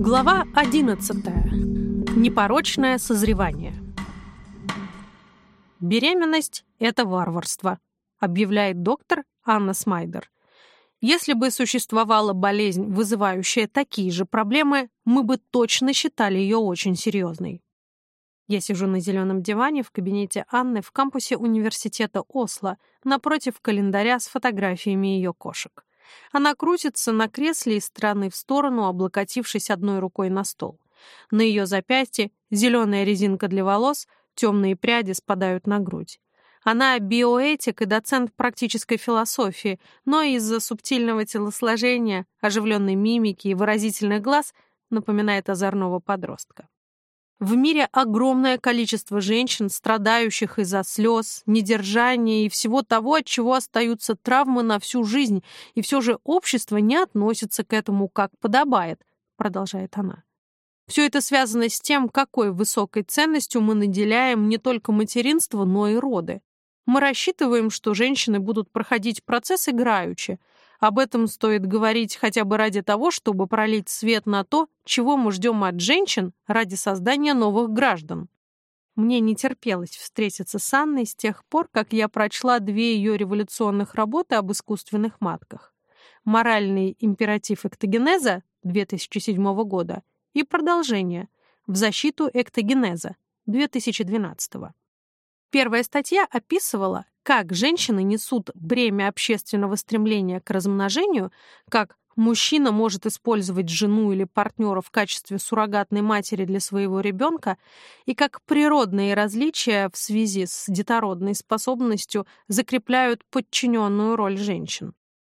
Глава 11. Непорочное созревание. Беременность – это варварство, объявляет доктор Анна Смайдер. Если бы существовала болезнь, вызывающая такие же проблемы, мы бы точно считали ее очень серьезной. Я сижу на зеленом диване в кабинете Анны в кампусе университета Осло напротив календаря с фотографиями ее кошек. Она крутится на кресле из стороны в сторону, облокотившись одной рукой на стол. На ее запястье зеленая резинка для волос, темные пряди спадают на грудь. Она биоэтик и доцент практической философии, но из-за субтильного телосложения, оживленной мимики и выразительных глаз напоминает озорного подростка. В мире огромное количество женщин, страдающих из-за слез, недержания и всего того, от чего остаются травмы на всю жизнь, и все же общество не относится к этому как подобает, продолжает она. Все это связано с тем, какой высокой ценностью мы наделяем не только материнство, но и роды. Мы рассчитываем, что женщины будут проходить процесс играючи, об этом стоит говорить хотя бы ради того, чтобы пролить свет на то, чего мы ждем от женщин ради создания новых граждан. Мне не терпелось встретиться с Анной с тех пор, как я прочла две ее революционных работы об искусственных матках. «Моральный императив эктогенеза» 2007 года и продолжение «В защиту эктогенеза» 2012 Первая статья описывала, как женщины несут бремя общественного стремления к размножению, как мужчина может использовать жену или партнера в качестве суррогатной матери для своего ребенка, и как природные различия в связи с детородной способностью закрепляют подчиненную роль женщин.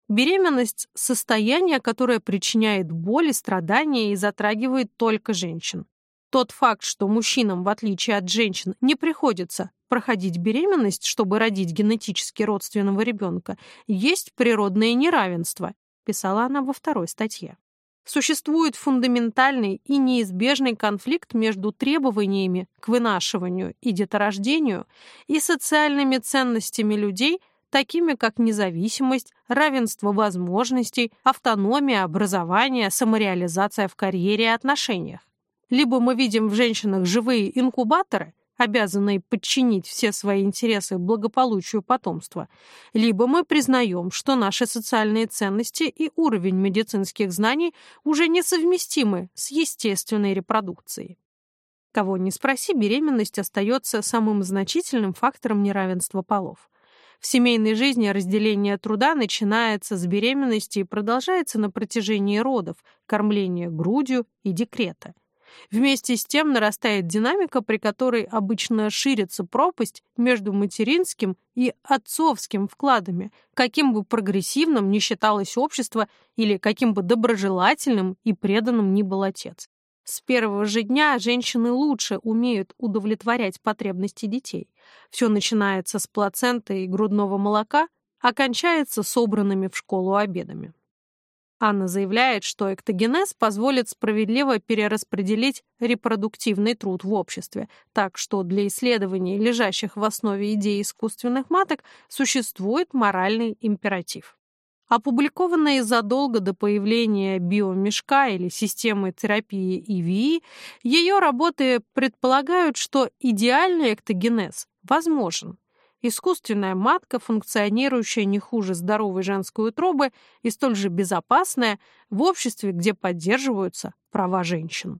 Беременность – состояние, которое причиняет боль и страдания и затрагивает только женщин. Тот факт, что мужчинам, в отличие от женщин, не приходится проходить беременность, чтобы родить генетически родственного ребенка, есть природное неравенство, писала она во второй статье. Существует фундаментальный и неизбежный конфликт между требованиями к вынашиванию и деторождению и социальными ценностями людей, такими как независимость, равенство возможностей, автономия, образование, самореализация в карьере и отношениях. Либо мы видим в женщинах живые инкубаторы, обязанные подчинить все свои интересы благополучию потомства, либо мы признаем, что наши социальные ценности и уровень медицинских знаний уже несовместимы с естественной репродукцией. Кого ни спроси, беременность остается самым значительным фактором неравенства полов. В семейной жизни разделение труда начинается с беременности и продолжается на протяжении родов, кормления грудью и декрета. Вместе с тем нарастает динамика, при которой обычно ширится пропасть между материнским и отцовским вкладами, каким бы прогрессивным ни считалось общество или каким бы доброжелательным и преданным ни был отец. С первого же дня женщины лучше умеют удовлетворять потребности детей. Все начинается с плаценты и грудного молока, а кончается собранными в школу обедами. Анна заявляет, что эктогенез позволит справедливо перераспределить репродуктивный труд в обществе, так что для исследований, лежащих в основе идеи искусственных маток, существует моральный императив. Опубликованные задолго до появления биомешка или системы терапии ИВИ, ее работы предполагают, что идеальный эктогенез возможен, Искусственная матка, функционирующая не хуже здоровой женской утробы и столь же безопасная в обществе, где поддерживаются права женщин.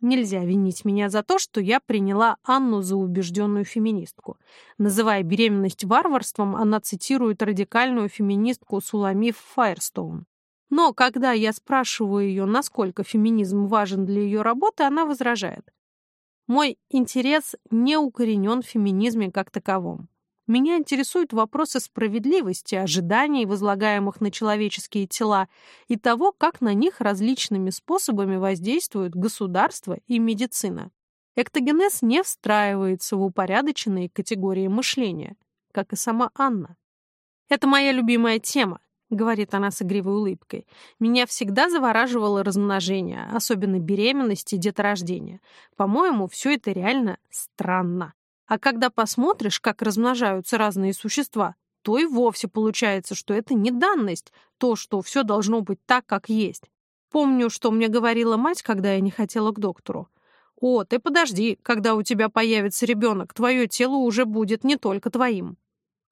Нельзя винить меня за то, что я приняла Анну за убежденную феминистку. Называя беременность варварством, она цитирует радикальную феминистку Суламиф Файерстоун. Но когда я спрашиваю ее, насколько феминизм важен для ее работы, она возражает. Мой интерес не укоренен в феминизме как таковом. Меня интересуют вопросы справедливости, ожиданий, возлагаемых на человеческие тела, и того, как на них различными способами воздействуют государство и медицина. Эктогенез не встраивается в упорядоченные категории мышления, как и сама Анна. Это моя любимая тема, — говорит она с игривой улыбкой. «Меня всегда завораживало размножение, особенно беременность и деторождение. По-моему, все это реально странно. А когда посмотришь, как размножаются разные существа, то и вовсе получается, что это не данность, то, что все должно быть так, как есть. Помню, что мне говорила мать, когда я не хотела к доктору. «О, ты подожди, когда у тебя появится ребенок, твое тело уже будет не только твоим».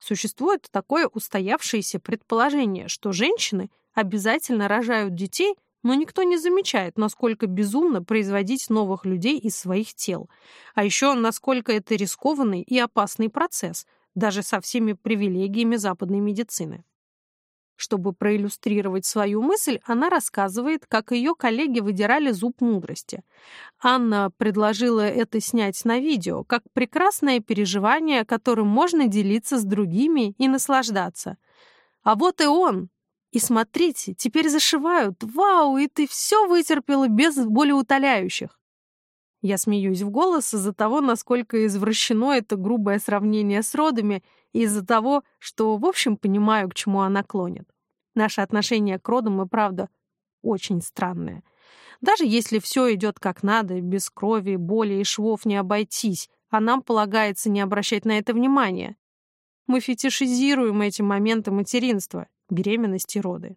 Существует такое устоявшееся предположение, что женщины обязательно рожают детей, но никто не замечает, насколько безумно производить новых людей из своих тел. А еще насколько это рискованный и опасный процесс, даже со всеми привилегиями западной медицины. Чтобы проиллюстрировать свою мысль, она рассказывает, как ее коллеги выдирали зуб мудрости. Анна предложила это снять на видео, как прекрасное переживание, которым можно делиться с другими и наслаждаться. А вот и он. И смотрите, теперь зашивают. Вау, и ты все вытерпела без болеутоляющих. Я смеюсь в голос из-за того, насколько извращено это грубое сравнение с родами, и из-за того, что, в общем, понимаю, к чему она клонит. Наше отношение к родам и правда очень странное. Даже если все идет как надо, без крови, боли и швов не обойтись, а нам полагается не обращать на это внимания. Мы фетишизируем эти моменты материнства, беременности и роды.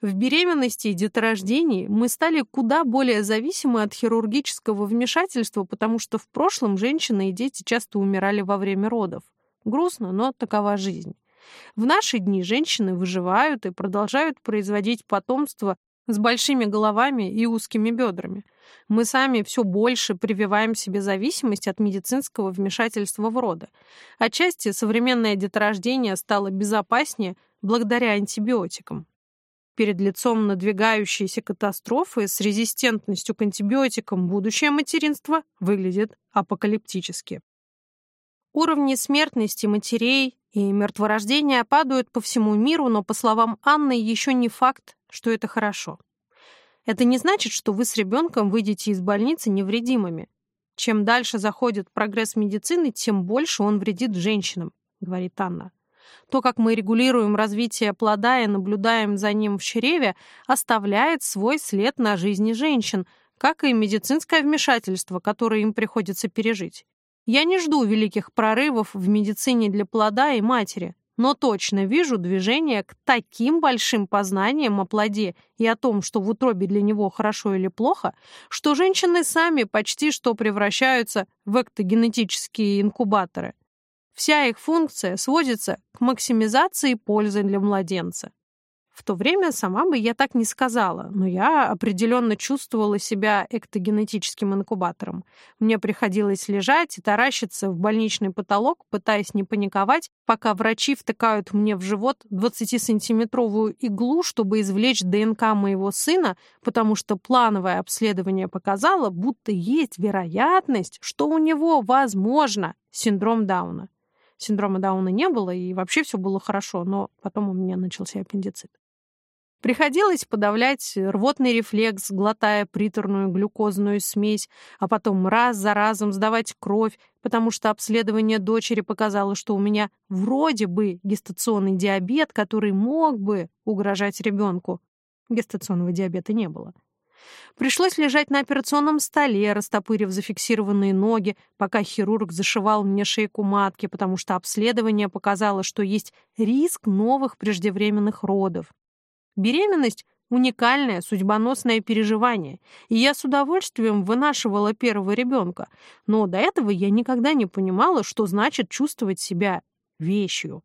В беременности и деторождении мы стали куда более зависимы от хирургического вмешательства, потому что в прошлом женщины и дети часто умирали во время родов. Грустно, но такова жизнь. В наши дни женщины выживают и продолжают производить потомство с большими головами и узкими бедрами. Мы сами все больше прививаем себе зависимость от медицинского вмешательства в роды. Отчасти современное деторождение стало безопаснее благодаря антибиотикам. Перед лицом надвигающейся катастрофы с резистентностью к антибиотикам будущее материнство выглядит апокалиптически. Уровни смертности матерей и мертворождения падают по всему миру, но, по словам Анны, еще не факт, что это хорошо. Это не значит, что вы с ребенком выйдете из больницы невредимыми. Чем дальше заходит прогресс медицины, тем больше он вредит женщинам, говорит Анна. То, как мы регулируем развитие плода и наблюдаем за ним в чреве, оставляет свой след на жизни женщин, как и медицинское вмешательство, которое им приходится пережить. Я не жду великих прорывов в медицине для плода и матери, но точно вижу движение к таким большим познаниям о плоде и о том, что в утробе для него хорошо или плохо, что женщины сами почти что превращаются в эктогенетические инкубаторы. Вся их функция сводится к максимизации пользы для младенца. В то время сама бы я так не сказала, но я определенно чувствовала себя эктогенетическим инкубатором. Мне приходилось лежать и таращиться в больничный потолок, пытаясь не паниковать, пока врачи втыкают мне в живот 20-сантиметровую иглу, чтобы извлечь ДНК моего сына, потому что плановое обследование показало, будто есть вероятность, что у него, возможно, синдром Дауна. Синдрома Дауна не было, и вообще все было хорошо, но потом у меня начался аппендицит. Приходилось подавлять рвотный рефлекс, глотая приторную глюкозную смесь, а потом раз за разом сдавать кровь, потому что обследование дочери показало, что у меня вроде бы гестационный диабет, который мог бы угрожать ребенку. Гестационного диабета не было. Пришлось лежать на операционном столе, растопырив зафиксированные ноги, пока хирург зашивал мне шейку матки, потому что обследование показало, что есть риск новых преждевременных родов. Беременность — уникальное судьбоносное переживание, и я с удовольствием вынашивала первого ребенка, но до этого я никогда не понимала, что значит чувствовать себя вещью.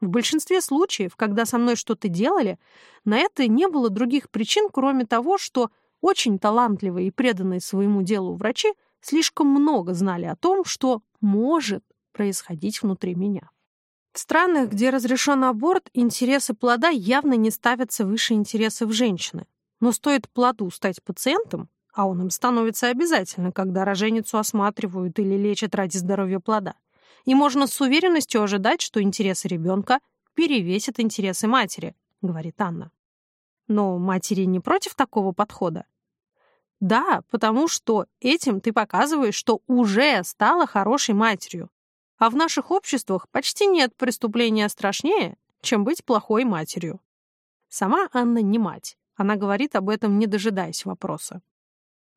В большинстве случаев, когда со мной что-то делали, на это не было других причин, кроме того, что очень талантливые и преданные своему делу врачи слишком много знали о том, что может происходить внутри меня. В странах, где разрешен аборт, интересы плода явно не ставятся выше интересов женщины. Но стоит плоду стать пациентом, а он им становится обязательно, когда роженицу осматривают или лечат ради здоровья плода. И можно с уверенностью ожидать, что интересы ребенка перевесят интересы матери, говорит Анна. Но матери не против такого подхода. Да, потому что этим ты показываешь, что уже стала хорошей матерью. А в наших обществах почти нет преступления страшнее, чем быть плохой матерью. Сама Анна не мать. Она говорит об этом, не дожидаясь вопроса.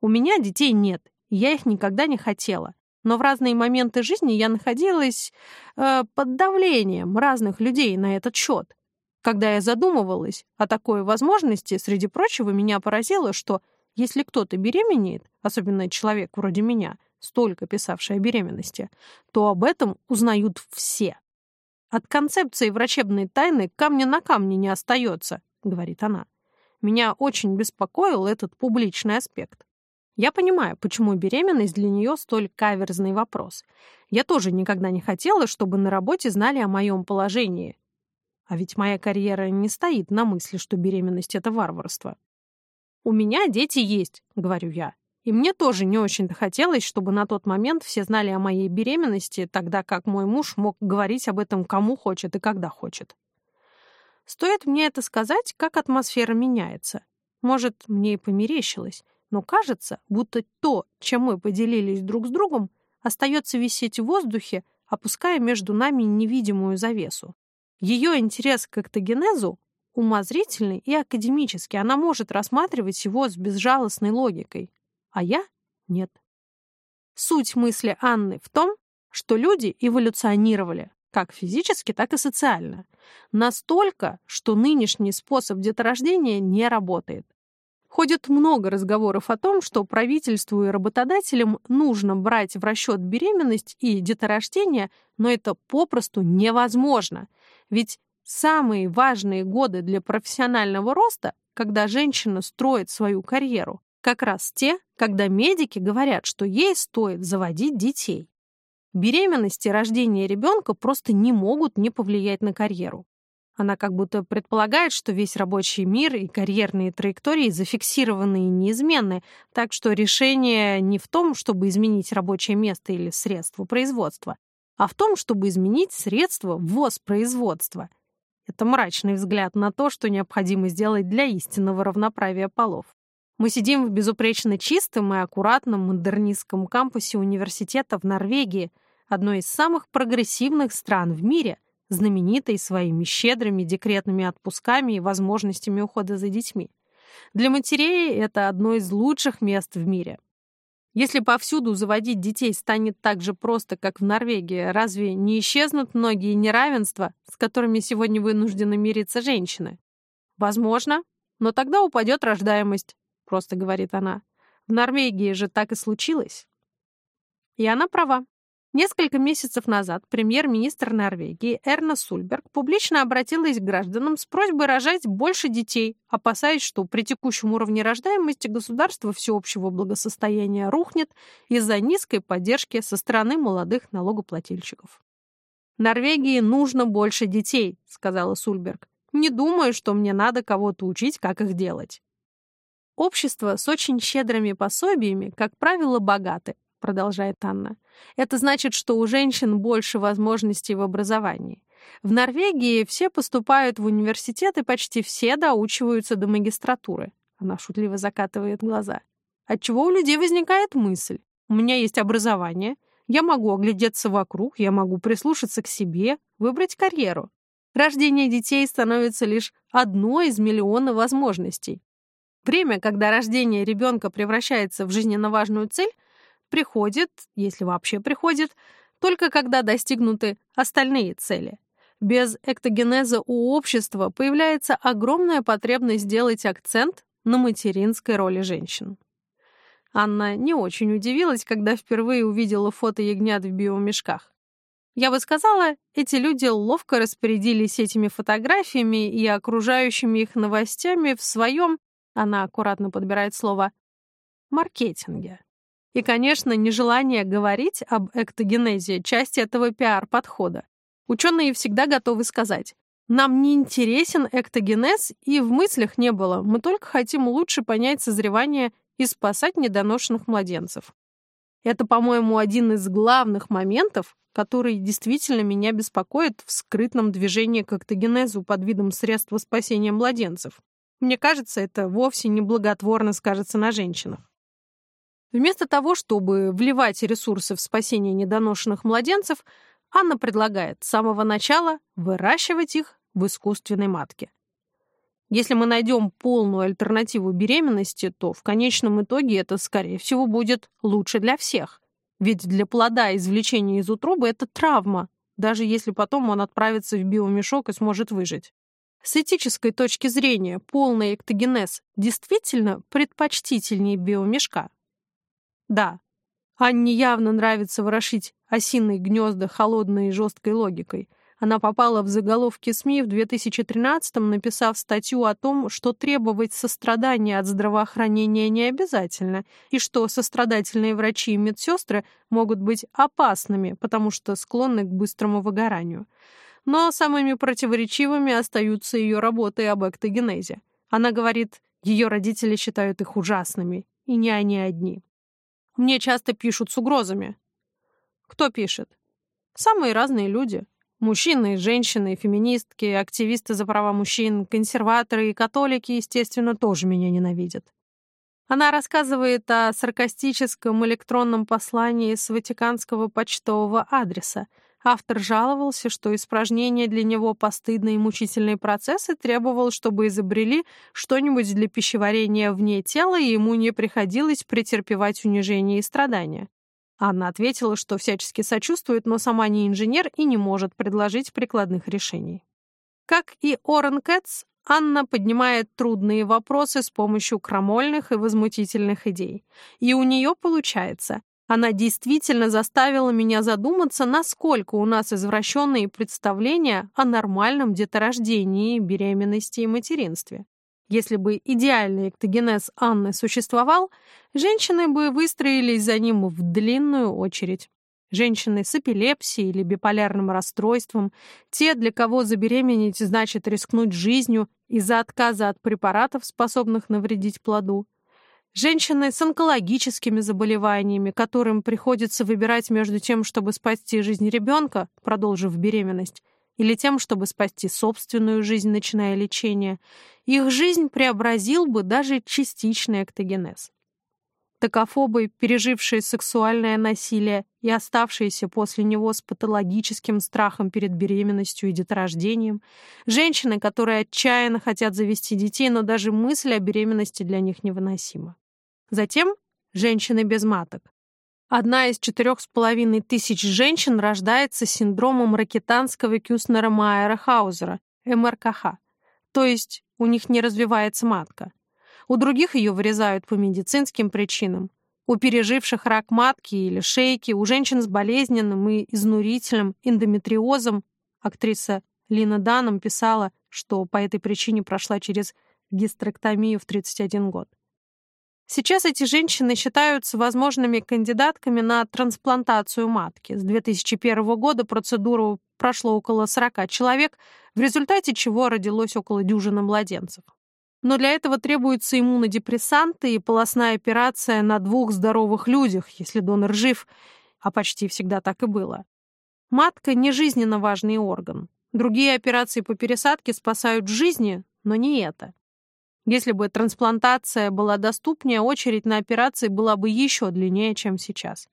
У меня детей нет, я их никогда не хотела. Но в разные моменты жизни я находилась э, под давлением разных людей на этот счет. Когда я задумывалась о такой возможности, среди прочего, меня поразило, что если кто-то беременеет, особенно человек вроде меня, столько писавший о беременности, то об этом узнают все. От концепции врачебной тайны камня на камне не остается, говорит она. Меня очень беспокоил этот публичный аспект. Я понимаю, почему беременность для нее столь каверзный вопрос. Я тоже никогда не хотела, чтобы на работе знали о моем положении. А ведь моя карьера не стоит на мысли, что беременность — это варварство. «У меня дети есть», — говорю я. И мне тоже не очень-то хотелось, чтобы на тот момент все знали о моей беременности, тогда как мой муж мог говорить об этом кому хочет и когда хочет. Стоит мне это сказать, как атмосфера меняется. Может, мне и померещилось, но кажется, будто то, чем мы поделились друг с другом, остается висеть в воздухе, опуская между нами невидимую завесу. Ее интерес к эктогенезу умозрительный и академический, она может рассматривать его с безжалостной логикой, а я — нет. Суть мысли Анны в том, что люди эволюционировали, как физически, так и социально, настолько, что нынешний способ деторождения не работает. Ходит много разговоров о том, что правительству и работодателям нужно брать в расчет беременность и деторождение, но это попросту невозможно. Ведь самые важные годы для профессионального роста, когда женщина строит свою карьеру, как раз те, когда медики говорят, что ей стоит заводить детей. Беременность и рождение ребенка просто не могут не повлиять на карьеру. Она как будто предполагает, что весь рабочий мир и карьерные траектории зафиксированы и неизменны, так что решение не в том, чтобы изменить рабочее место или средство производства, а в том, чтобы изменить средства воспроизводства. Это мрачный взгляд на то, что необходимо сделать для истинного равноправия полов. Мы сидим в безупречно чистом и аккуратном модернистском кампусе университета в Норвегии, одной из самых прогрессивных стран в мире — знаменитой своими щедрыми декретными отпусками и возможностями ухода за детьми. Для матерей это одно из лучших мест в мире. Если повсюду заводить детей станет так же просто, как в Норвегии, разве не исчезнут многие неравенства, с которыми сегодня вынуждены мириться женщины? Возможно, но тогда упадет рождаемость, просто говорит она. В Норвегии же так и случилось. И она права. Несколько месяцев назад премьер-министр Норвегии Эрна Сульберг публично обратилась к гражданам с просьбой рожать больше детей, опасаясь, что при текущем уровне рождаемости государство всеобщего благосостояния рухнет из-за низкой поддержки со стороны молодых налогоплательщиков. «Норвегии нужно больше детей», — сказала Сульберг. «Не думаю, что мне надо кого-то учить, как их делать». Общество с очень щедрыми пособиями, как правило, богаты, продолжает Анна. Это значит, что у женщин больше возможностей в образовании. В Норвегии все поступают в университет и почти все доучиваются до магистратуры. Она шутливо закатывает глаза. Отчего у людей возникает мысль. У меня есть образование, я могу оглядеться вокруг, я могу прислушаться к себе, выбрать карьеру. Рождение детей становится лишь одной из миллиона возможностей. Время, когда рождение ребенка превращается в жизненно важную цель, приходит, если вообще приходит, только когда достигнуты остальные цели. Без эктогенеза у общества появляется огромная потребность сделать акцент на материнской роли женщин. Анна не очень удивилась, когда впервые увидела фото ягнят в биомешках. Я бы сказала, эти люди ловко распорядились этими фотографиями и окружающими их новостями в своем, она аккуратно подбирает слово, маркетинге. И, конечно, нежелание говорить об эктогенезе – часть этого пиар-подхода. Ученые всегда готовы сказать, нам не интересен эктогенез и в мыслях не было, мы только хотим лучше понять созревание и спасать недоношенных младенцев. Это, по-моему, один из главных моментов, который действительно меня беспокоит в скрытном движении к эктогенезу под видом средства спасения младенцев. Мне кажется, это вовсе не благотворно скажется на женщинах. Вместо того, чтобы вливать ресурсы в спасение недоношенных младенцев, Анна предлагает с самого начала выращивать их в искусственной матке. Если мы найдем полную альтернативу беременности, то в конечном итоге это, скорее всего, будет лучше для всех. Ведь для плода извлечение из утробы – это травма, даже если потом он отправится в биомешок и сможет выжить. С этической точки зрения полный эктогенез действительно предпочтительнее биомешка? Да. Анне явно нравится ворошить осиные гнезда холодной и жесткой логикой. Она попала в заголовки СМИ в 2013-м, написав статью о том, что требовать сострадания от здравоохранения не обязательно, и что сострадательные врачи и медсестры могут быть опасными, потому что склонны к быстрому выгоранию. Но самыми противоречивыми остаются ее работы об эктогенезе. Она говорит, ее родители считают их ужасными, и не они одни. Мне часто пишут с угрозами. Кто пишет? Самые разные люди. Мужчины, женщины, феминистки, активисты за права мужчин, консерваторы и католики, естественно, тоже меня ненавидят. Она рассказывает о саркастическом электронном послании с ватиканского почтового адреса. Автор жаловался, что испражнения для него постыдные и мучительные процессы требовал, чтобы изобрели что-нибудь для пищеварения вне тела, и ему не приходилось претерпевать унижение и страдания. Анна ответила, что всячески сочувствует, но сама не инженер и не может предложить прикладных решений. Как и Орен Кэтс, Анна поднимает трудные вопросы с помощью крамольных и возмутительных идей. И у нее получается. Она действительно заставила меня задуматься, насколько у нас извращенные представления о нормальном деторождении, беременности и материнстве. Если бы идеальный эктогенез Анны существовал, женщины бы выстроились за ним в длинную очередь. Женщины с эпилепсией или биполярным расстройством, те, для кого забеременеть значит рискнуть жизнью из-за отказа от препаратов, способных навредить плоду. Женщины с онкологическими заболеваниями, которым приходится выбирать между тем, чтобы спасти жизнь ребенка, продолжив беременность, или тем, чтобы спасти собственную жизнь, начиная лечение, их жизнь преобразил бы даже частичный эктогенез. Токофобы, пережившие сексуальное насилие и оставшиеся после него с патологическим страхом перед беременностью и деторождением, женщины, которые отчаянно хотят завести детей, но даже мысль о беременности для них невыносима. Затем женщины без маток, Одна из четырех с половиной тысяч женщин рождается с синдромом ракетанского Кюснера Майера Хаузера, МРКХ, то есть у них не развивается матка. У других ее вырезают по медицинским причинам. У переживших рак матки или шейки, у женщин с болезненным и изнурительным эндометриозом, актриса Лина Даном писала, что по этой причине прошла через гистерэктомию в 31 год. Сейчас эти женщины считаются возможными кандидатками на трансплантацию матки. С 2001 года процедуру прошло около 40 человек, в результате чего родилось около дюжины младенцев. Но для этого требуются иммунодепрессанты и полостная операция на двух здоровых людях, если донор жив, а почти всегда так и было. Матка — не жизненно важный орган. Другие операции по пересадке спасают жизни, но не это. Если бы трансплантация была доступнее, очередь на операции была бы еще длиннее, чем сейчас.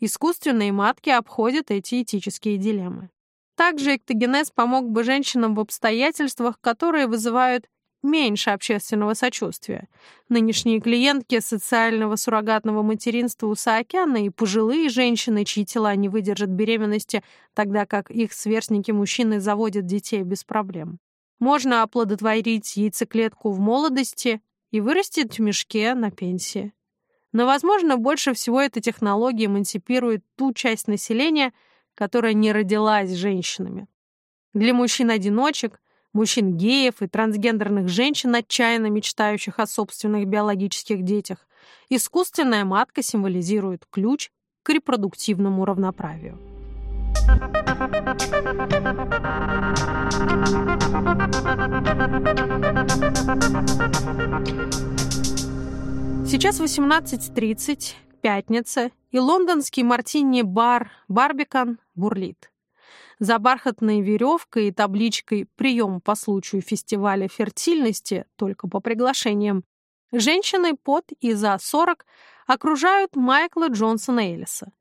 Искусственные матки обходят эти этические дилеммы. Также эктогенез помог бы женщинам в обстоятельствах, которые вызывают меньше общественного сочувствия. Нынешние клиентки социального суррогатного материнства у Саакяна и пожилые женщины, чьи тела не выдержат беременности, тогда как их сверстники-мужчины заводят детей без проблем. Можно оплодотворить яйцеклетку в молодости и вырастить в мешке на пенсии. Но, возможно, больше всего эта технология эмансипирует ту часть населения, которая не родилась женщинами. Для мужчин-одиночек, мужчин-геев и трансгендерных женщин, отчаянно мечтающих о собственных биологических детях, искусственная матка символизирует ключ к репродуктивному равноправию. Сейчас 18.30, пятница, и лондонский мартини-бар «Барбикан» бурлит. За бархатной веревкой и табличкой «Прием по случаю фестиваля фертильности» только по приглашениям женщины под и за 40 окружают Майкла Джонсона Эллиса.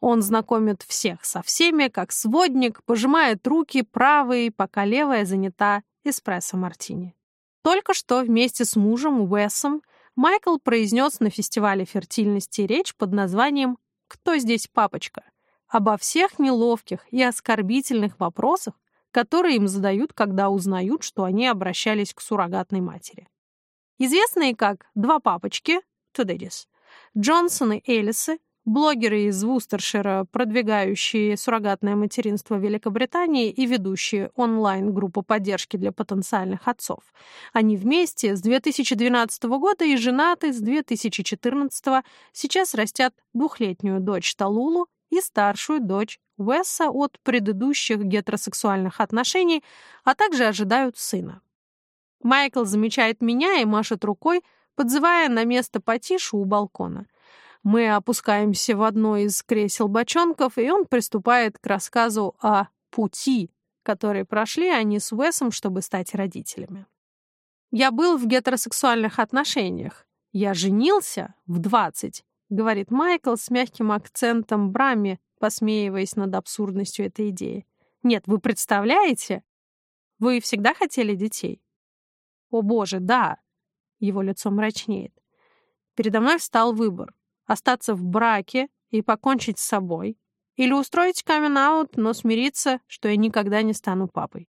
Он знакомит всех со всеми, как сводник, пожимает руки правой, пока левая занята эспрессо-мартини. Только что вместе с мужем Уэсом Майкл произнес на фестивале фертильности речь под названием «Кто здесь папочка?» обо всех неловких и оскорбительных вопросах, которые им задают, когда узнают, что они обращались к суррогатной матери. Известные как «два папочки» Тудедис, Джонсон и Элисы, блогеры из Вустершира, продвигающие суррогатное материнство Великобритании и ведущие онлайн-группу поддержки для потенциальных отцов. Они вместе с 2012 года и женаты с 2014, сейчас растят двухлетнюю дочь Талулу и старшую дочь Уэсса от предыдущих гетеросексуальных отношений, а также ожидают сына. Майкл замечает меня и машет рукой, подзывая на место потише у балкона. Мы опускаемся в одно из кресел бочонков, и он приступает к рассказу о пути, который прошли они с Уэсом, чтобы стать родителями. «Я был в гетеросексуальных отношениях. Я женился в 20», — говорит Майкл с мягким акцентом Брами, посмеиваясь над абсурдностью этой идеи. «Нет, вы представляете? Вы всегда хотели детей?» «О боже, да!» Его лицо мрачнеет. Передо мной встал выбор — остаться в браке и покончить с собой, или устроить камин-аут, но смириться, что я никогда не стану папой.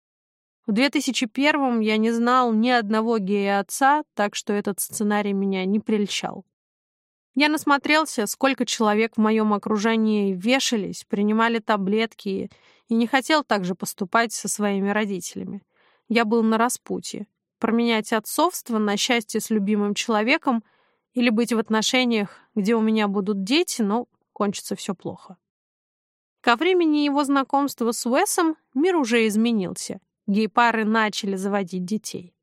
В 2001-м я не знал ни одного гея-отца, так что этот сценарий меня не прельщал. Я насмотрелся, сколько человек в моем окружении вешались, принимали таблетки и не хотел так же поступать со своими родителями. Я был на распутье променять отцовство на счастье с любимым человеком или быть в отношениях, где у меня будут дети, но кончится все плохо. Ко времени его знакомства с Уэсом мир уже изменился. Гей-пары начали заводить детей.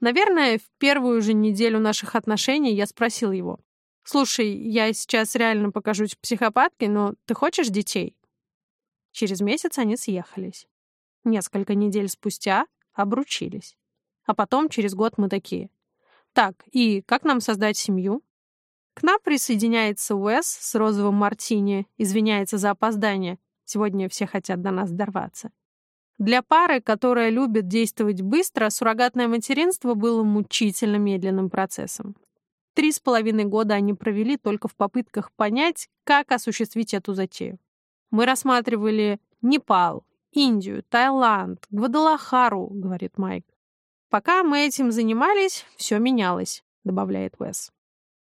Наверное, в первую же неделю наших отношений я спросил его, «Слушай, я сейчас реально покажусь психопаткой, но ты хочешь детей?» Через месяц они съехались. Несколько недель спустя обручились. А потом, через год, мы такие. Так, и как нам создать семью? К нам присоединяется Уэс с розовым мартини, извиняется за опоздание. Сегодня все хотят до нас дорваться. Для пары, которая любит действовать быстро, суррогатное материнство было мучительно медленным процессом. Три с половиной года они провели только в попытках понять, как осуществить эту затею. Мы рассматривали Непал, Индию, Таиланд, Гвадалахару, говорит Майк. Пока мы этим занимались, все менялось, добавляет Уэс.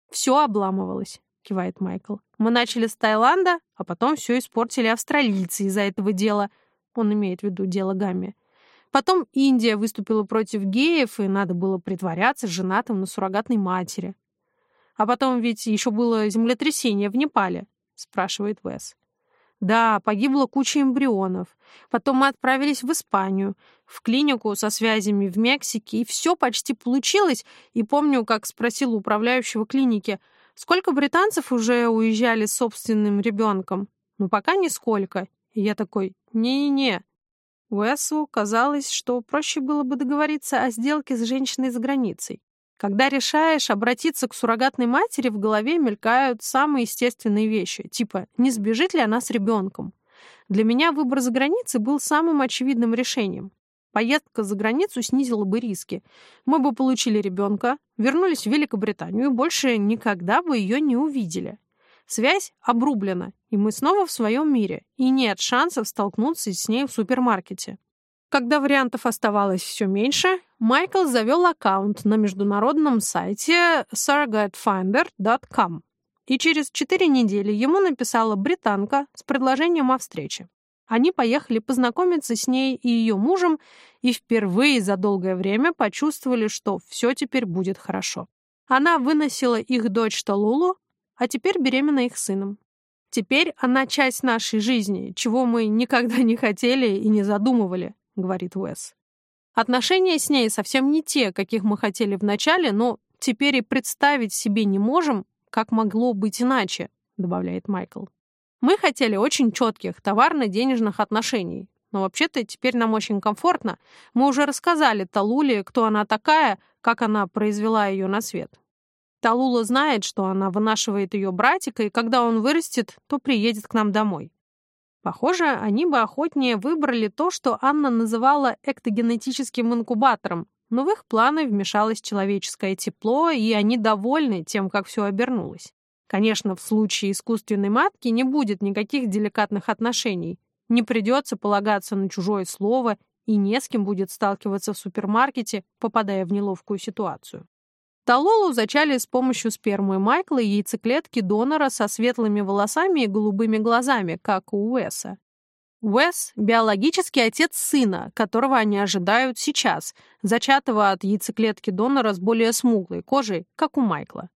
Все обламывалось, кивает Майкл. Мы начали с Таиланда, а потом все испортили австралийцы из-за этого дела. Он имеет в виду дело Гамми. Потом Индия выступила против геев, и надо было притворяться женатым на суррогатной матери. А потом ведь еще было землетрясение в Непале, спрашивает Уэс. Да, погибла куча эмбрионов. Потом мы отправились в Испанию, в клинику со связями в Мексике, и все почти получилось. И помню, как спросил управляющего клиники, сколько британцев уже уезжали с собственным ребенком. Ну, пока нисколько. И я такой, не-не-не. Уэсу казалось, что проще было бы договориться о сделке с женщиной за границей. Когда решаешь обратиться к суррогатной матери, в голове мелькают самые естественные вещи, типа «не сбежит ли она с ребенком?». Для меня выбор за границей был самым очевидным решением. Поездка за границу снизила бы риски. Мы бы получили ребенка, вернулись в Великобританию и больше никогда бы ее не увидели. Связь обрублена, и мы снова в своем мире, и нет шансов столкнуться с ней в супермаркете. Когда вариантов оставалось все меньше, Майкл завел аккаунт на международном сайте surrogatefinder.com. И через четыре недели ему написала британка с предложением о встрече. Они поехали познакомиться с ней и ее мужем, и впервые за долгое время почувствовали, что все теперь будет хорошо. Она выносила их дочь Талулу, а теперь беременна их сыном. Теперь она часть нашей жизни, чего мы никогда не хотели и не задумывали говорит Уэс. Отношения с ней совсем не те, каких мы хотели вначале, но теперь и представить себе не можем, как могло быть иначе, добавляет Майкл. Мы хотели очень четких товарно-денежных отношений, но вообще-то теперь нам очень комфортно. Мы уже рассказали Талуле, кто она такая, как она произвела ее на свет. Талула знает, что она вынашивает ее братика, и когда он вырастет, то приедет к нам домой. Похоже, они бы охотнее выбрали то, что Анна называла эктогенетическим инкубатором, но в их планы вмешалось человеческое тепло, и они довольны тем, как все обернулось. Конечно, в случае искусственной матки не будет никаких деликатных отношений, не придется полагаться на чужое слово и не с кем будет сталкиваться в супермаркете, попадая в неловкую ситуацию. Талолу зачали с помощью спермы Майкла и яйцеклетки донора со светлыми волосами и голубыми глазами, как у Уэса. Уэс – биологический отец сына, которого они ожидают сейчас, зачатого от яйцеклетки донора с более смуглой кожей, как у Майкла.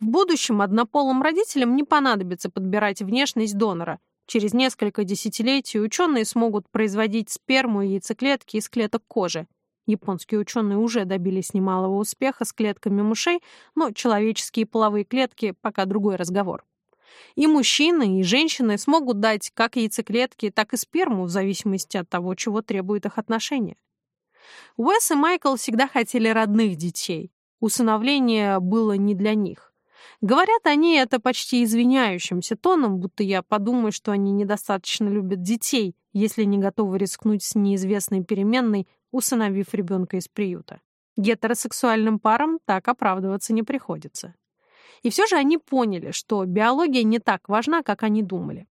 В будущем однополым родителям не понадобится подбирать внешность донора. Через несколько десятилетий ученые смогут производить сперму и яйцеклетки из клеток кожи. Японские ученые уже добились немалого успеха с клетками мышей, но человеческие половые клетки – пока другой разговор. И мужчины, и женщины смогут дать как яйцеклетки, так и сперму, в зависимости от того, чего требует их отношение. Уэс и Майкл всегда хотели родных детей. Усыновление было не для них. Говорят они это почти извиняющимся тоном, будто я подумаю, что они недостаточно любят детей, если не готовы рискнуть с неизвестной переменной, усыновив ребенка из приюта. Гетеросексуальным парам так оправдываться не приходится. И все же они поняли, что биология не так важна, как они думали.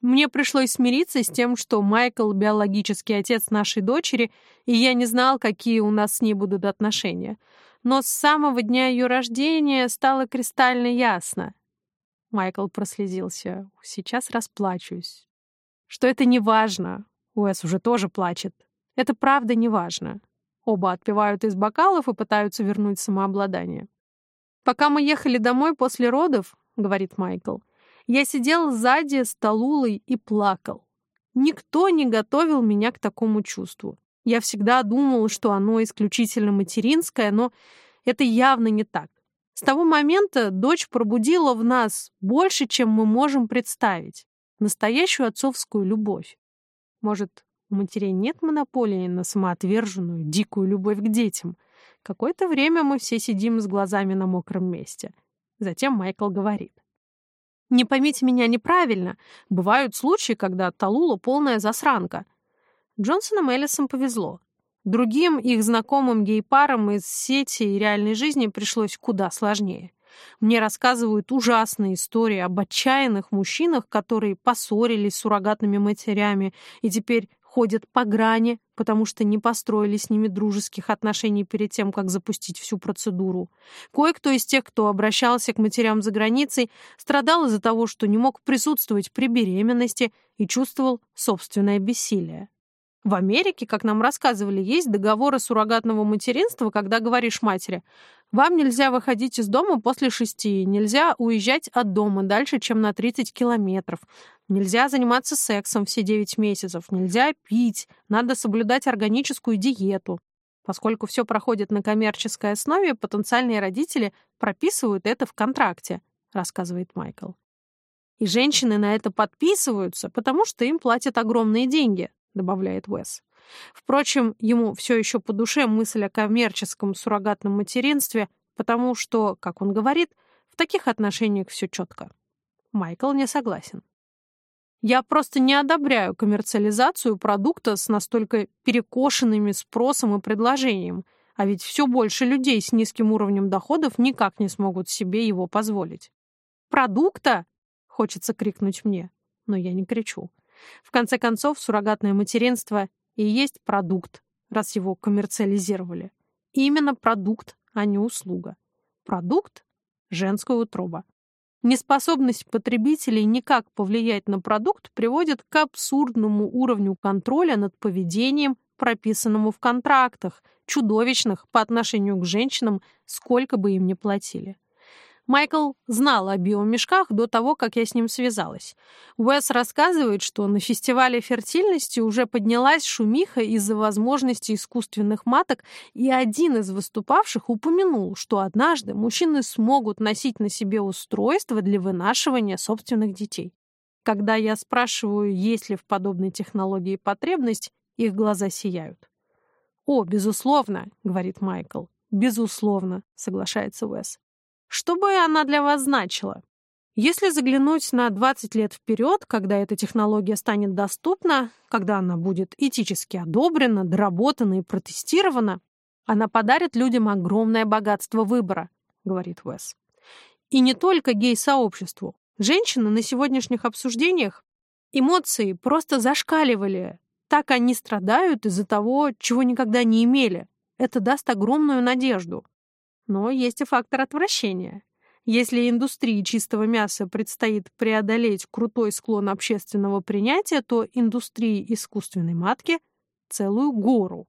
Мне пришлось смириться с тем, что Майкл — биологический отец нашей дочери, и я не знал, какие у нас с ней будут отношения. Но с самого дня ее рождения стало кристально ясно. Майкл прослезился. Сейчас расплачусь. Что это не важно. Уэс уже тоже плачет. Это правда не важно. Оба отпивают из бокалов и пытаются вернуть самообладание. «Пока мы ехали домой после родов, — говорит Майкл, — я сидел сзади с Талулой и плакал. Никто не готовил меня к такому чувству. Я всегда думал, что оно исключительно материнское, но это явно не так. С того момента дочь пробудила в нас больше, чем мы можем представить. Настоящую отцовскую любовь. Может, у матерей нет монополии на самоотверженную, дикую любовь к детям — Какое-то время мы все сидим с глазами на мокром месте. Затем Майкл говорит. «Не поймите меня неправильно. Бывают случаи, когда Талула полная засранка. Джонсонам и Эллисом повезло. Другим их знакомым гей-парам из сети и реальной жизни пришлось куда сложнее. Мне рассказывают ужасные истории об отчаянных мужчинах, которые поссорились с суррогатными матерями и теперь ходят по грани, потому что не построили с ними дружеских отношений перед тем, как запустить всю процедуру. Кое-кто из тех, кто обращался к матерям за границей, страдал из-за того, что не мог присутствовать при беременности и чувствовал собственное бессилие. В Америке, как нам рассказывали, есть договоры суррогатного материнства, когда говоришь матери, вам нельзя выходить из дома после шести, нельзя уезжать от дома дальше, чем на 30 километров, нельзя заниматься сексом все 9 месяцев, нельзя пить, надо соблюдать органическую диету. Поскольку все проходит на коммерческой основе, потенциальные родители прописывают это в контракте, рассказывает Майкл. И женщины на это подписываются, потому что им платят огромные деньги, добавляет Уэс. Впрочем, ему все еще по душе мысль о коммерческом суррогатном материнстве, потому что, как он говорит, в таких отношениях все четко. Майкл не согласен. Я просто не одобряю коммерциализацию продукта с настолько перекошенными спросом и предложением, а ведь все больше людей с низким уровнем доходов никак не смогут себе его позволить. «Продукта?» — хочется крикнуть мне, но я не кричу. В конце концов, суррогатное материнство и есть продукт, раз его коммерциализировали. И именно продукт, а не услуга. Продукт – женская утроба. Неспособность потребителей никак повлиять на продукт приводит к абсурдному уровню контроля над поведением, прописанному в контрактах, чудовищных по отношению к женщинам, сколько бы им ни платили. Майкл знал о биомешках до того, как я с ним связалась. Уэс рассказывает, что на фестивале фертильности уже поднялась шумиха из-за возможности искусственных маток, и один из выступавших упомянул, что однажды мужчины смогут носить на себе устройство для вынашивания собственных детей. Когда я спрашиваю, есть ли в подобной технологии потребность, их глаза сияют. «О, безусловно», — говорит Майкл. «Безусловно», — соглашается Уэс. Что бы она для вас значила? Если заглянуть на 20 лет вперед, когда эта технология станет доступна, когда она будет этически одобрена, доработана и протестирована, она подарит людям огромное богатство выбора, говорит Уэс. И не только гей-сообществу. Женщины на сегодняшних обсуждениях эмоции просто зашкаливали. Так они страдают из-за того, чего никогда не имели. Это даст огромную надежду. Но есть и фактор отвращения. Если индустрии чистого мяса предстоит преодолеть крутой склон общественного принятия, то индустрии искусственной матки — целую гору.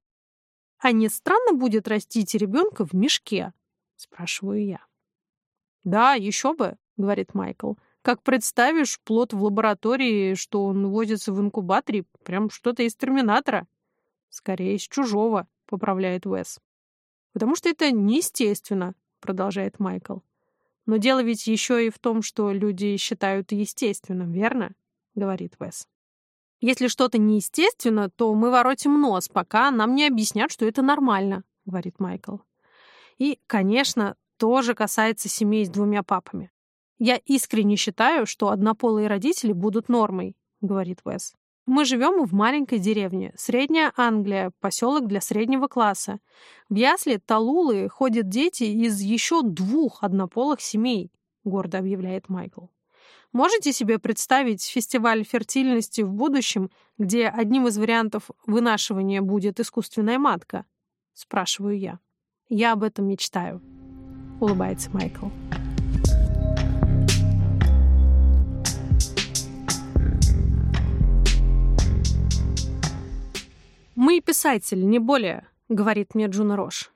А не странно будет растить ребенка в мешке? Спрашиваю я. Да, еще бы, говорит Майкл. Как представишь плод в лаборатории, что он возится в инкубаторе, прям что-то из терминатора. Скорее, из чужого, поправляет Уэс. Потому что это неестественно, продолжает Майкл. Но дело ведь еще и в том, что люди считают естественным, верно? Говорит Вес. Если что-то неестественно, то мы воротим нос, пока нам не объяснят, что это нормально, говорит Майкл. И, конечно, тоже касается семей с двумя папами. Я искренне считаю, что однополые родители будут нормой, говорит Вес. Мы живем в маленькой деревне, Средняя Англия, поселок для среднего класса. В ясли Талулы ходят дети из еще двух однополых семей, гордо объявляет Майкл. Можете себе представить фестиваль фертильности в будущем, где одним из вариантов вынашивания будет искусственная матка? Спрашиваю я. Я об этом мечтаю. Улыбается Майкл. «Мы писатель, не более», — говорит мне Джуна Рош.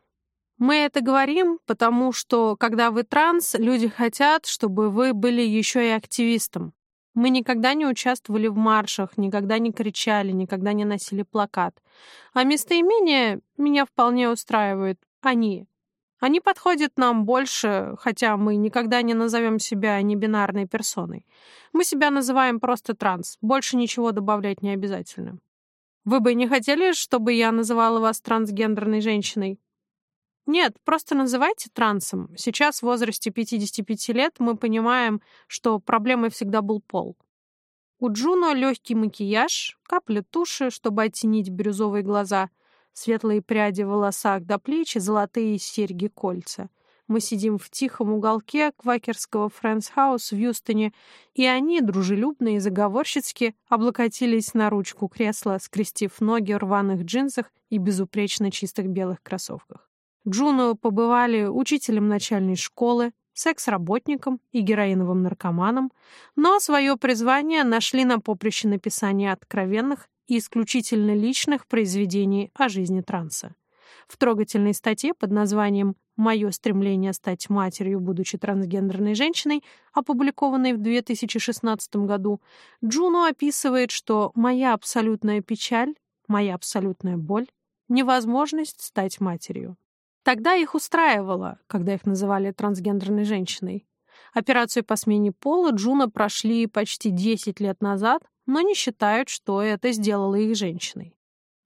«Мы это говорим, потому что, когда вы транс, люди хотят, чтобы вы были еще и активистом. Мы никогда не участвовали в маршах, никогда не кричали, никогда не носили плакат. А местоимения меня вполне устраивают. Они. Они подходят нам больше, хотя мы никогда не назовем себя небинарной персоной. Мы себя называем просто транс. Больше ничего добавлять не обязательно. Вы бы не хотели, чтобы я называла вас трансгендерной женщиной? Нет, просто называйте трансом. Сейчас в возрасте 55 лет мы понимаем, что проблемой всегда был пол. У Джуно легкий макияж, капля туши, чтобы оттенить бирюзовые глаза, светлые пряди в волосах до плеч и золотые серьги-кольца. Мы сидим в тихом уголке квакерского Фрэнс Хаус в Юстоне, и они, дружелюбные и заговорщицки, облокотились на ручку кресла, скрестив ноги в рваных джинсах и безупречно чистых белых кроссовках. Джуно побывали учителем начальной школы, секс-работником и героиновым наркоманом, но свое призвание нашли на поприще написания откровенных и исключительно личных произведений о жизни транса. В трогательной статье под названием «Мое стремление стать матерью, будучи трансгендерной женщиной», опубликованной в 2016 году, Джуно описывает, что «моя абсолютная печаль, моя абсолютная боль, невозможность стать матерью». Тогда их устраивало, когда их называли трансгендерной женщиной. Операцию по смене пола Джуна прошли почти 10 лет назад, но не считают, что это сделало их женщиной.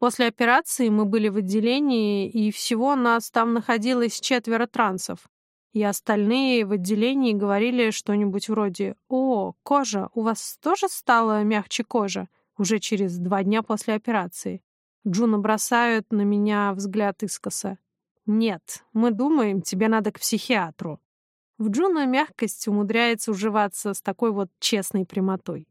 После операции мы были в отделении, и всего нас там находилось четверо трансов. И остальные в отделении говорили что-нибудь вроде «О, кожа, у вас тоже стала мягче кожа?» уже через два дня после операции. Джуна бросают на меня взгляд искоса. «Нет, мы думаем, тебе надо к психиатру». В Джуна мягкость умудряется уживаться с такой вот честной прямотой.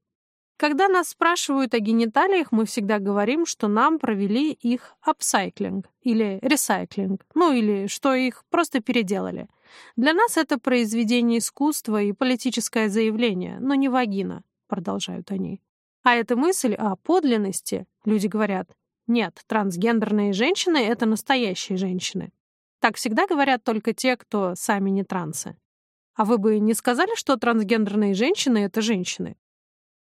Когда нас спрашивают о гениталиях, мы всегда говорим, что нам провели их апсайклинг или ресайклинг, ну или что их просто переделали. Для нас это произведение искусства и политическое заявление, но не вагина, продолжают они. А эта мысль о подлинности, люди говорят, нет, трансгендерные женщины — это настоящие женщины. Так всегда говорят только те, кто сами не трансы. А вы бы не сказали, что трансгендерные женщины — это женщины?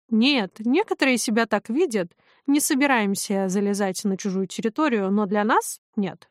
Нет, некоторые себя так видят. Не собираемся залезать на чужую территорию, но для нас нет.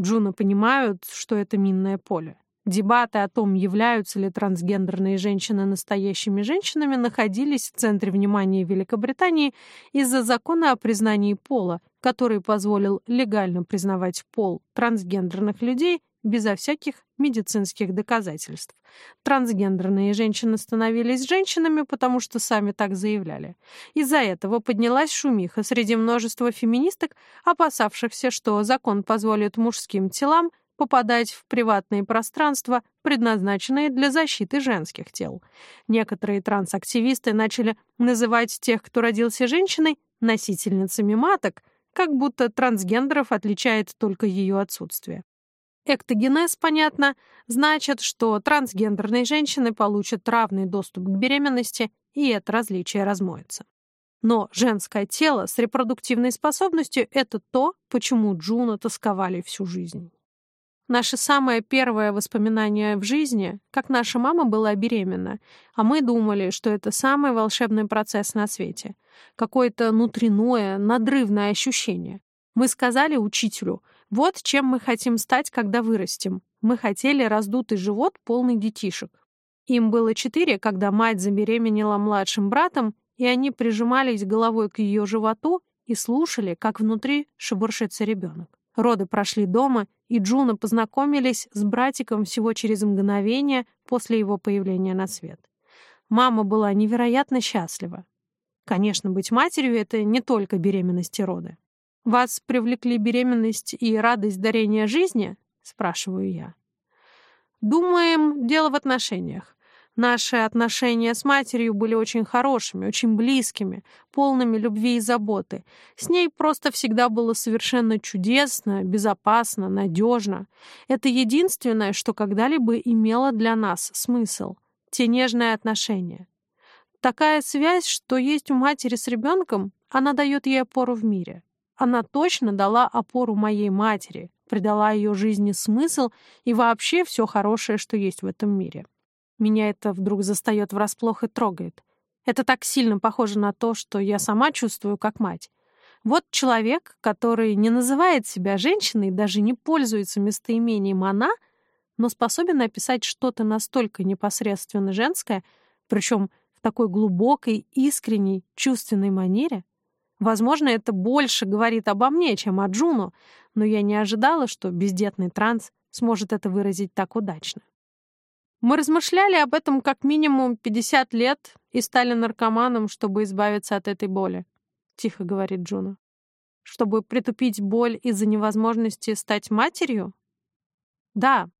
Джуна понимают, что это минное поле. Дебаты о том, являются ли трансгендерные женщины настоящими женщинами, находились в центре внимания Великобритании из-за закона о признании пола, который позволил легально признавать пол трансгендерных людей безо всяких медицинских доказательств. Трансгендерные женщины становились женщинами, потому что сами так заявляли. Из-за этого поднялась шумиха среди множества феминисток, опасавшихся, что закон позволит мужским телам попадать в приватные пространства, предназначенные для защиты женских тел. Некоторые трансактивисты начали называть тех, кто родился женщиной, носительницами маток, как будто трансгендеров отличает только ее отсутствие. Эктогенез, понятно, значит, что трансгендерные женщины получат равный доступ к беременности, и это различие размоется. Но женское тело с репродуктивной способностью — это то, почему Джуна тосковали всю жизнь. Наше самое первое воспоминание в жизни, как наша мама была беременна, а мы думали, что это самый волшебный процесс на свете. Какое-то внутреннее, надрывное ощущение. Мы сказали учителю, вот чем мы хотим стать, когда вырастем. Мы хотели раздутый живот, полный детишек. Им было четыре, когда мать забеременела младшим братом, и они прижимались головой к ее животу и слушали, как внутри шебуршится ребенок. Роды прошли дома, и Джуна познакомились с братиком всего через мгновение после его появления на свет. Мама была невероятно счастлива. Конечно, быть матерью — это не только беременность и роды. «Вас привлекли беременность и радость дарения жизни?» — спрашиваю я. «Думаем, дело в отношениях. Наши отношения с матерью были очень хорошими, очень близкими, полными любви и заботы. С ней просто всегда было совершенно чудесно, безопасно, надежно. Это единственное, что когда-либо имело для нас смысл. Те нежные отношения. Такая связь, что есть у матери с ребенком, она дает ей опору в мире. Она точно дала опору моей матери, придала ее жизни смысл и вообще все хорошее, что есть в этом мире. Меня это вдруг застает врасплох и трогает. Это так сильно похоже на то, что я сама чувствую как мать. Вот человек, который не называет себя женщиной, даже не пользуется местоимением «она», но способен описать что-то настолько непосредственно женское, причем в такой глубокой, искренней, чувственной манере. Возможно, это больше говорит обо мне, чем о Джуну, но я не ожидала, что бездетный транс сможет это выразить так удачно. Мы размышляли об этом как минимум 50 лет и стали наркоманом, чтобы избавиться от этой боли, — тихо говорит Джуна. Чтобы притупить боль из-за невозможности стать матерью? Да.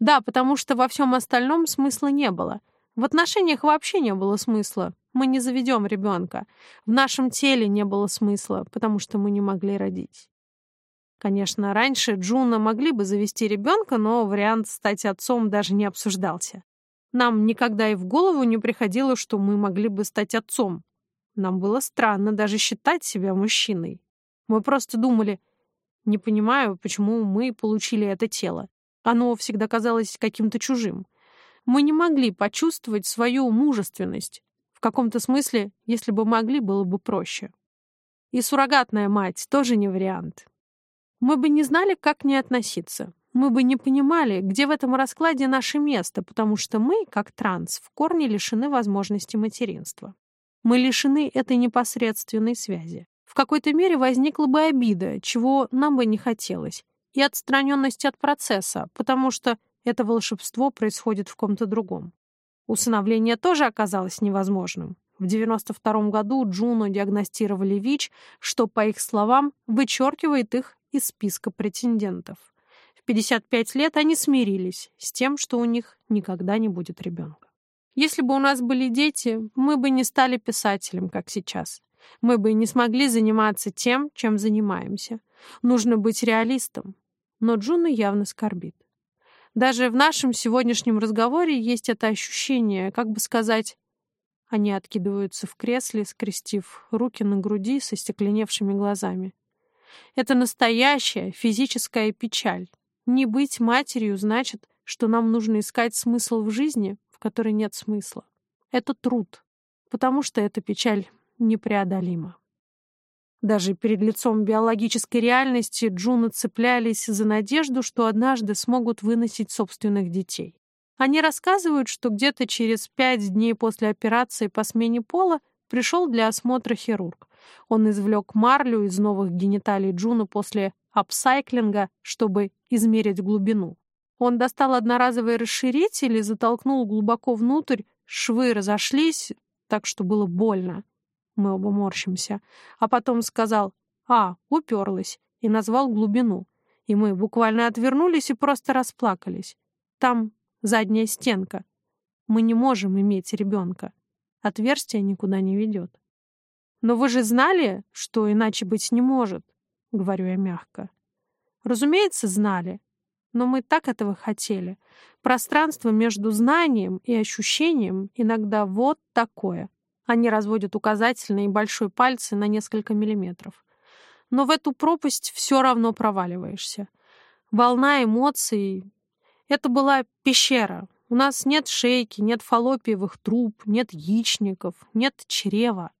Да, потому что во всем остальном смысла не было. В отношениях вообще не было смысла. Мы не заведем ребенка. В нашем теле не было смысла, потому что мы не могли родить. Конечно, раньше Джуна могли бы завести ребенка, но вариант стать отцом даже не обсуждался. Нам никогда и в голову не приходило, что мы могли бы стать отцом. Нам было странно даже считать себя мужчиной. Мы просто думали, не понимаю, почему мы получили это тело. Оно всегда казалось каким-то чужим. Мы не могли почувствовать свою мужественность. В каком-то смысле, если бы могли, было бы проще. И суррогатная мать тоже не вариант. Мы бы не знали, как к ней относиться. Мы бы не понимали, где в этом раскладе наше место, потому что мы, как транс, в корне лишены возможности материнства. Мы лишены этой непосредственной связи. В какой-то мере возникла бы обида, чего нам бы не хотелось, и отстраненность от процесса, потому что это волшебство происходит в ком-то другом. Усыновление тоже оказалось невозможным. В 92 году Джуну диагностировали ВИЧ, что, по их словам, вычеркивает их из списка претендентов. В 55 лет они смирились с тем, что у них никогда не будет ребенка. Если бы у нас были дети, мы бы не стали писателем, как сейчас. Мы бы не смогли заниматься тем, чем занимаемся. Нужно быть реалистом. Но Джуна явно скорбит. Даже в нашем сегодняшнем разговоре есть это ощущение, как бы сказать... Они откидываются в кресле, скрестив руки на груди со стекленевшими глазами. Это настоящая физическая печаль. Не быть матерью значит, что нам нужно искать смысл в жизни, в которой нет смысла. Это труд, потому что эта печаль непреодолима. Даже перед лицом биологической реальности Джуна цеплялись за надежду, что однажды смогут выносить собственных детей. Они рассказывают, что где-то через пять дней после операции по смене пола пришел для осмотра хирург. Он извлек марлю из новых гениталий Джуна после апсайклинга, чтобы измерить глубину. Он достал одноразовый расширитель и затолкнул глубоко внутрь, швы разошлись, так что было больно. Мы оба морщимся. А потом сказал «А, уперлась» и назвал глубину. И мы буквально отвернулись и просто расплакались. Там задняя стенка. Мы не можем иметь ребенка. Отверстие никуда не ведет. Но вы же знали, что иначе быть не может. — говорю я мягко. Разумеется, знали, но мы так этого хотели. Пространство между знанием и ощущением иногда вот такое. Они разводят указательный и большой пальцы на несколько миллиметров. Но в эту пропасть все равно проваливаешься. Волна эмоций. Это была пещера. У нас нет шейки, нет фаллопиевых труб, нет яичников, нет чрева.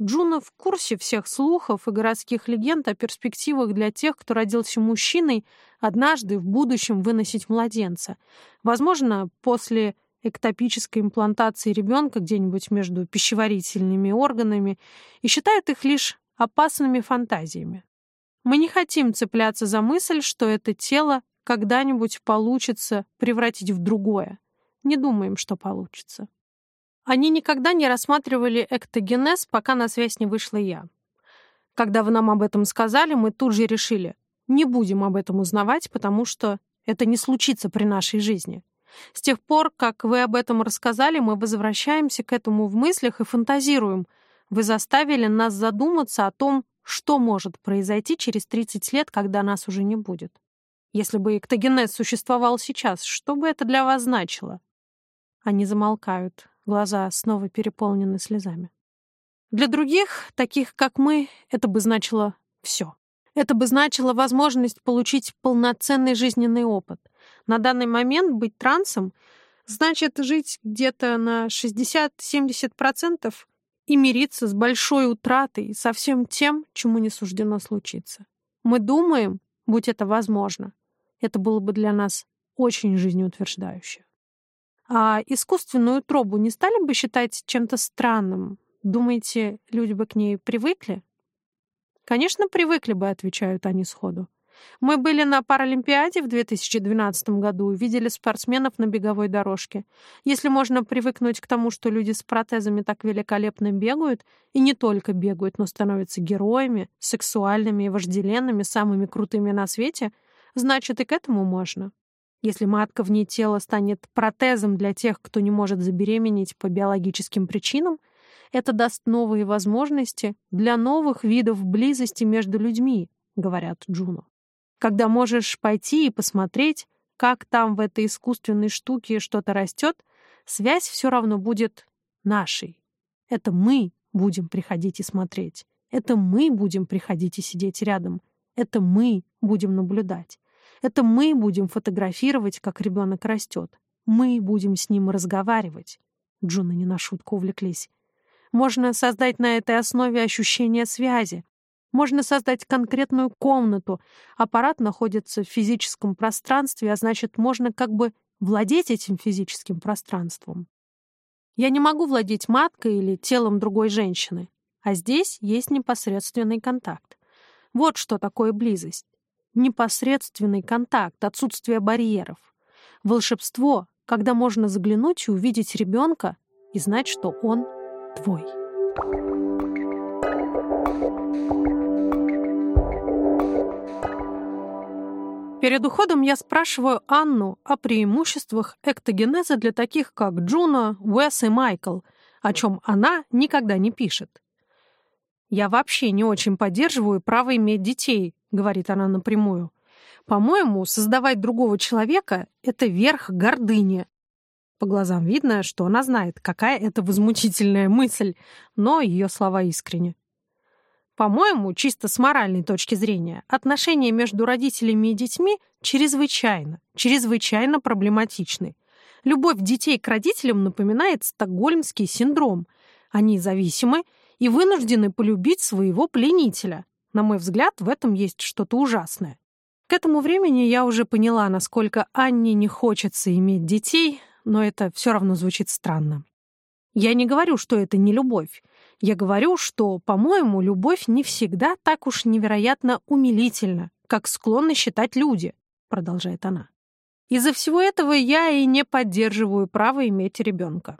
Джуна в курсе всех слухов и городских легенд о перспективах для тех, кто родился мужчиной, однажды в будущем выносить младенца. Возможно, после эктопической имплантации ребенка где-нибудь между пищеварительными органами и считает их лишь опасными фантазиями. Мы не хотим цепляться за мысль, что это тело когда-нибудь получится превратить в другое. Не думаем, что получится. Они никогда не рассматривали эктогенез, пока на связь не вышла я. Когда вы нам об этом сказали, мы тут же решили, не будем об этом узнавать, потому что это не случится при нашей жизни. С тех пор, как вы об этом рассказали, мы возвращаемся к этому в мыслях и фантазируем. Вы заставили нас задуматься о том, что может произойти через 30 лет, когда нас уже не будет. Если бы эктогенез существовал сейчас, что бы это для вас значило? Они замолкают, глаза снова переполнены слезами. Для других, таких как мы, это бы значило все. Это бы значило возможность получить полноценный жизненный опыт. На данный момент быть трансом значит жить где-то на 60-70% и мириться с большой утратой, со всем тем, чему не суждено случиться. Мы думаем, будь это возможно, это было бы для нас очень жизнеутверждающе. А искусственную утробу не стали бы считать чем-то странным? Думаете, люди бы к ней привыкли? Конечно, привыкли бы, отвечают они сходу. Мы были на Паралимпиаде в 2012 году и видели спортсменов на беговой дорожке. Если можно привыкнуть к тому, что люди с протезами так великолепно бегают, и не только бегают, но становятся героями, сексуальными и вожделенными, самыми крутыми на свете, значит, и к этому можно. Если матка вне тела станет протезом для тех, кто не может забеременеть по биологическим причинам, это даст новые возможности для новых видов близости между людьми, говорят Джуно когда можешь пойти и посмотреть, как там в этой искусственной штуке что-то растет, связь все равно будет нашей. Это мы будем приходить и смотреть. Это мы будем приходить и сидеть рядом. Это мы будем наблюдать. Это мы будем фотографировать, как ребенок растет. Мы будем с ним разговаривать. Джуна не на шутку увлеклись. Можно создать на этой основе ощущение связи, можно создать конкретную комнату. Аппарат находится в физическом пространстве, а значит, можно как бы владеть этим физическим пространством. Я не могу владеть маткой или телом другой женщины, а здесь есть непосредственный контакт. Вот что такое близость. Непосредственный контакт, отсутствие барьеров. Волшебство, когда можно заглянуть и увидеть ребенка и знать, что он твой. Перед уходом я спрашиваю Анну о преимуществах эктогенеза для таких, как Джуна, Уэс и Майкл, о чем она никогда не пишет. «Я вообще не очень поддерживаю право иметь детей», — говорит она напрямую. «По-моему, создавать другого человека — это верх гордыни». По глазам видно, что она знает, какая это возмутительная мысль, но ее слова искренне. По-моему, чисто с моральной точки зрения, отношения между родителями и детьми чрезвычайно, чрезвычайно проблематичны. Любовь детей к родителям напоминает стокгольмский синдром. Они зависимы и вынуждены полюбить своего пленителя. На мой взгляд, в этом есть что-то ужасное. К этому времени я уже поняла, насколько Анне не хочется иметь детей, но это все равно звучит странно. Я не говорю, что это не любовь. Я говорю, что, по-моему, любовь не всегда так уж невероятно умилительна, как склонны считать люди, продолжает она. Из-за всего этого я и не поддерживаю право иметь ребенка.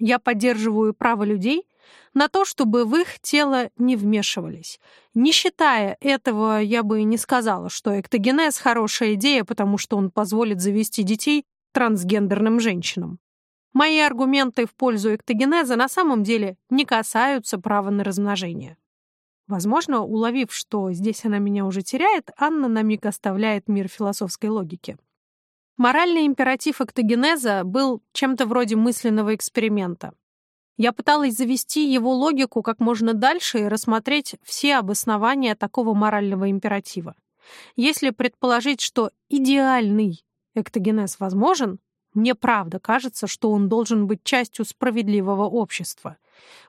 Я поддерживаю право людей на то, чтобы в их тело не вмешивались. Не считая этого, я бы не сказала, что эктогенез — хорошая идея, потому что он позволит завести детей трансгендерным женщинам. Мои аргументы в пользу эктогенеза на самом деле не касаются права на размножение. Возможно, уловив, что здесь она меня уже теряет, Анна на миг оставляет мир философской логики. Моральный императив эктогенеза был чем-то вроде мысленного эксперимента. Я пыталась завести его логику как можно дальше и рассмотреть все обоснования такого морального императива. Если предположить, что идеальный эктогенез возможен, мне правда кажется, что он должен быть частью справедливого общества.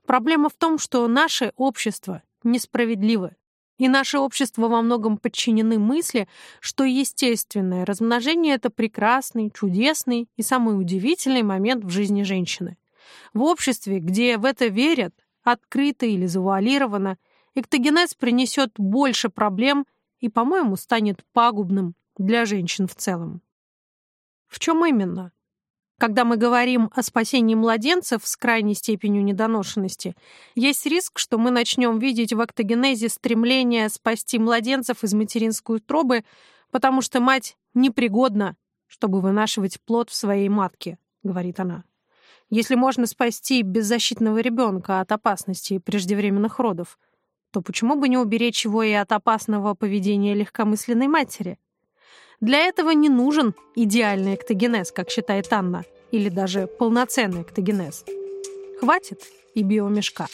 Проблема в том, что наше общество несправедливо, и наше общество во многом подчинены мысли, что естественное размножение — это прекрасный, чудесный и самый удивительный момент в жизни женщины. В обществе, где в это верят, открыто или завуалированно, эктогенез принесет больше проблем и, по-моему, станет пагубным для женщин в целом. В чем именно? Когда мы говорим о спасении младенцев с крайней степенью недоношенности, есть риск, что мы начнем видеть в актогенезе стремление спасти младенцев из материнской утробы, потому что мать непригодна, чтобы вынашивать плод в своей матке, говорит она. Если можно спасти беззащитного ребенка от опасности преждевременных родов, то почему бы не уберечь его и от опасного поведения легкомысленной матери? Для этого не нужен идеальный эктогенез, как считает Анна, или даже полноценный эктогенез. Хватит и биомешка.